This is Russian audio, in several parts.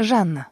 Жанна.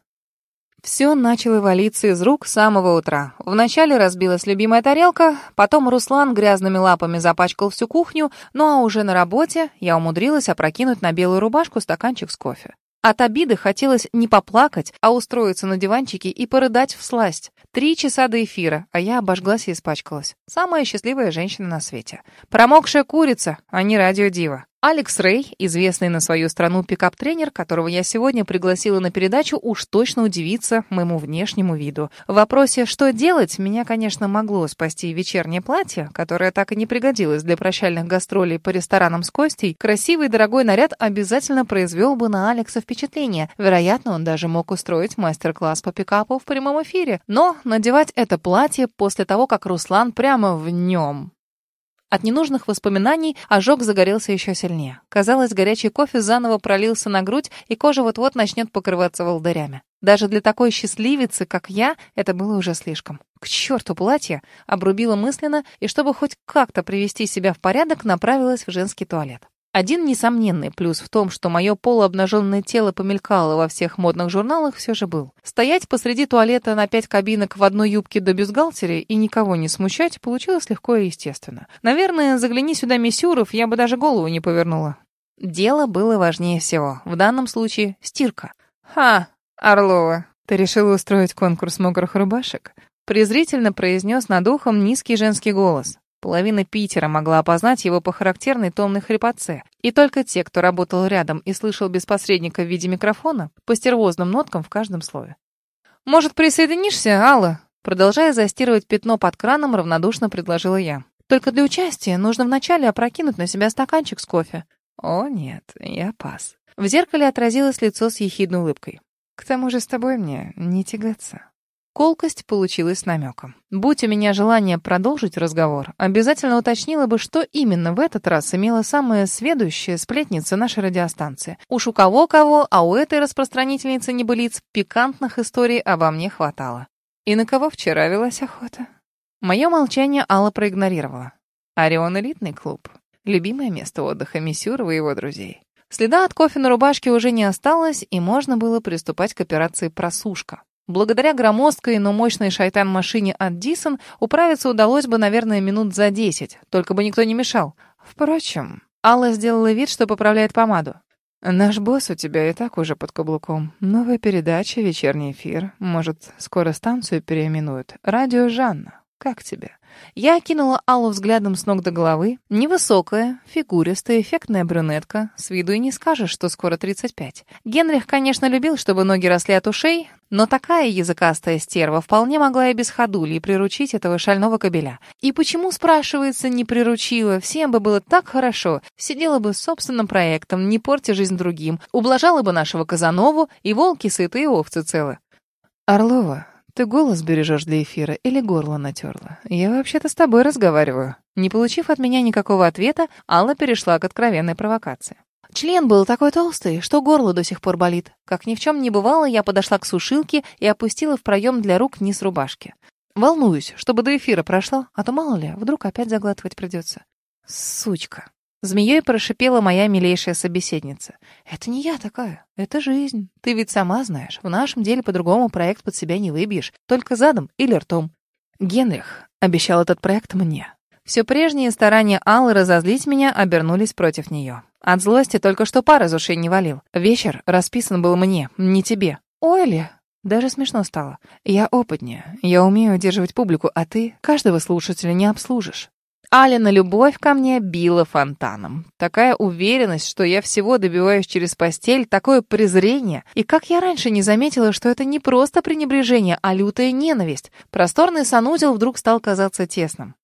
Все начало валиться из рук с самого утра. Вначале разбилась любимая тарелка, потом Руслан грязными лапами запачкал всю кухню, ну а уже на работе я умудрилась опрокинуть на белую рубашку стаканчик с кофе. От обиды хотелось не поплакать, а устроиться на диванчике и порыдать в сласть. Три часа до эфира, а я обожглась и испачкалась. Самая счастливая женщина на свете. Промокшая курица, а не радиодива. Алекс Рэй, известный на свою страну пикап-тренер, которого я сегодня пригласила на передачу, уж точно удивится моему внешнему виду. В вопросе «что делать?» меня, конечно, могло спасти вечернее платье, которое так и не пригодилось для прощальных гастролей по ресторанам с Костей. Красивый дорогой наряд обязательно произвел бы на Алекса впечатление. Вероятно, он даже мог устроить мастер-класс по пикапу в прямом эфире. Но надевать это платье после того, как Руслан прямо в нем от ненужных воспоминаний ожог загорелся еще сильнее. Казалось, горячий кофе заново пролился на грудь, и кожа вот-вот начнет покрываться волдырями. Даже для такой счастливицы, как я, это было уже слишком. К черту платье! Обрубила мысленно, и чтобы хоть как-то привести себя в порядок, направилась в женский туалет. Один несомненный плюс в том, что мое полуобнаженное тело помелькало во всех модных журналах, все же был. Стоять посреди туалета на пять кабинок в одной юбке до бюстгальтере и никого не смущать получилось легко и естественно. Наверное, загляни сюда Мисюров, я бы даже голову не повернула. Дело было важнее всего. В данном случае стирка. «Ха, Орлова, ты решила устроить конкурс мокрых рубашек?» презрительно произнес над ухом низкий женский голос. Половина Питера могла опознать его по характерной томной хрипотце. И только те, кто работал рядом и слышал без посредника в виде микрофона, по стервозным ноткам в каждом слове. «Может, присоединишься, Алла?» Продолжая застирывать пятно под краном, равнодушно предложила я. «Только для участия нужно вначале опрокинуть на себя стаканчик с кофе». «О, нет, я пас». В зеркале отразилось лицо с ехидной улыбкой. «К тому же с тобой мне не тягаться». Колкость получилась намеком. Будь у меня желание продолжить разговор, обязательно уточнила бы, что именно в этот раз имела самая сведущая сплетница нашей радиостанции. Уж у кого-кого, а у этой распространительницы небылиц пикантных историй обо мне хватало. И на кого вчера велась охота? Мое молчание Алла проигнорировала. Орион — элитный клуб. Любимое место отдыха Миссюрова и его друзей. Следа от кофе на рубашке уже не осталось, и можно было приступать к операции «Просушка». Благодаря громоздкой, но мощной шайтан-машине от Дисон управиться удалось бы, наверное, минут за десять, только бы никто не мешал. Впрочем, Алла сделала вид, что поправляет помаду. «Наш босс у тебя и так уже под каблуком. Новая передача, вечерний эфир. Может, скоро станцию переименуют. Радио Жанна. Как тебе?» Я окинула Аллу взглядом с ног до головы. Невысокая, фигуристая, эффектная брюнетка. С виду и не скажешь, что скоро 35. Генрих, конечно, любил, чтобы ноги росли от ушей, но такая языкастая стерва вполне могла и без ходули приручить этого шального кобеля. И почему, спрашивается, не приручила? Всем бы было так хорошо. Сидела бы с собственным проектом, не портя жизнь другим. Ублажала бы нашего Казанову, и волки сыты, и овцы целы. «Орлова, ты голос бережешь для эфира или горло натерла? Я вообще-то с тобой разговариваю». Не получив от меня никакого ответа, Алла перешла к откровенной провокации. Член был такой толстый, что горло до сих пор болит. Как ни в чем не бывало, я подошла к сушилке и опустила в проем для рук низ рубашки. Волнуюсь, чтобы до эфира прошло, а то мало ли, вдруг опять заглатывать придется. Сучка. Змеей прошипела моя милейшая собеседница. «Это не я такая, это жизнь. Ты ведь сама знаешь, в нашем деле по-другому проект под себя не выбьешь, только задом или ртом». Генрих обещал этот проект мне. Все прежние старания Аллы разозлить меня обернулись против нее. От злости только что пар из ушей не валил. Вечер расписан был мне, не тебе. «Ой ли!» Даже смешно стало. «Я опытнее, я умею удерживать публику, а ты каждого слушателя не обслужишь. Алина любовь ко мне била фонтаном. Такая уверенность, что я всего добиваюсь через постель, такое презрение. И как я раньше не заметила, что это не просто пренебрежение, а лютая ненависть. Просторный санузел вдруг стал казаться тесным.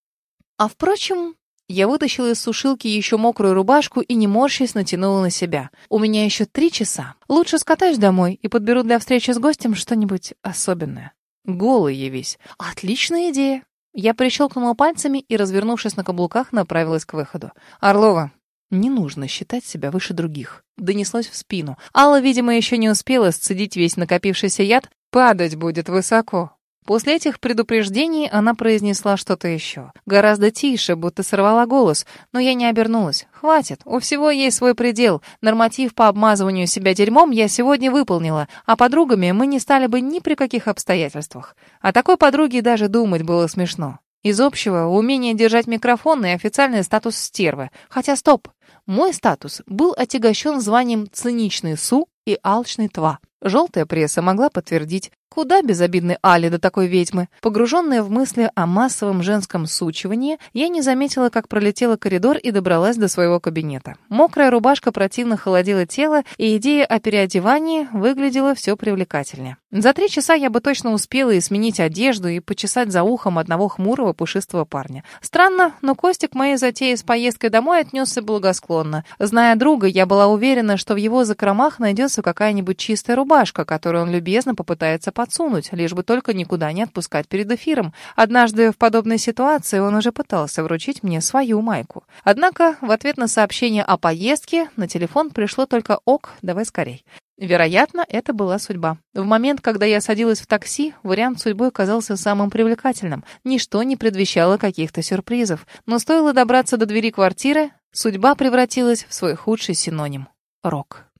А впрочем, я вытащила из сушилки еще мокрую рубашку и, не морщись, натянула на себя. У меня еще три часа. Лучше скатаюсь домой и подберу для встречи с гостем что-нибудь особенное. Голый явись. Отличная идея. Я прищелкнула пальцами и, развернувшись на каблуках, направилась к выходу. «Орлова, не нужно считать себя выше других», — донеслось в спину. Алла, видимо, еще не успела сцедить весь накопившийся яд. «Падать будет высоко». После этих предупреждений она произнесла что-то еще. Гораздо тише, будто сорвала голос, но я не обернулась. Хватит, у всего есть свой предел. Норматив по обмазыванию себя дерьмом я сегодня выполнила, а подругами мы не стали бы ни при каких обстоятельствах. О такой подруге даже думать было смешно. Из общего умение держать микрофон и официальный статус стервы. Хотя стоп, мой статус был отягощен званием «циничный су» и «алчный тва». Желтая пресса могла подтвердить. Куда безобидной Али до такой ведьмы? Погруженная в мысли о массовом женском сучивании, я не заметила, как пролетела коридор и добралась до своего кабинета. Мокрая рубашка противно холодила тело, и идея о переодевании выглядела все привлекательнее. За три часа я бы точно успела и сменить одежду, и почесать за ухом одного хмурого пушистого парня. Странно, но Костик моей затеи с поездкой домой отнесся благосклонно. Зная друга, я была уверена, что в его закромах найдется какая-нибудь чистая рубашка, которую он любезно попытается подсунуть, лишь бы только никуда не отпускать перед эфиром. Однажды в подобной ситуации он уже пытался вручить мне свою майку. Однако в ответ на сообщение о поездке на телефон пришло только «Ок, давай скорей». Вероятно, это была судьба. В момент, когда я садилась в такси, вариант судьбы казался самым привлекательным. Ничто не предвещало каких-то сюрпризов. Но стоило добраться до двери квартиры, судьба превратилась в свой худший синоним — рок.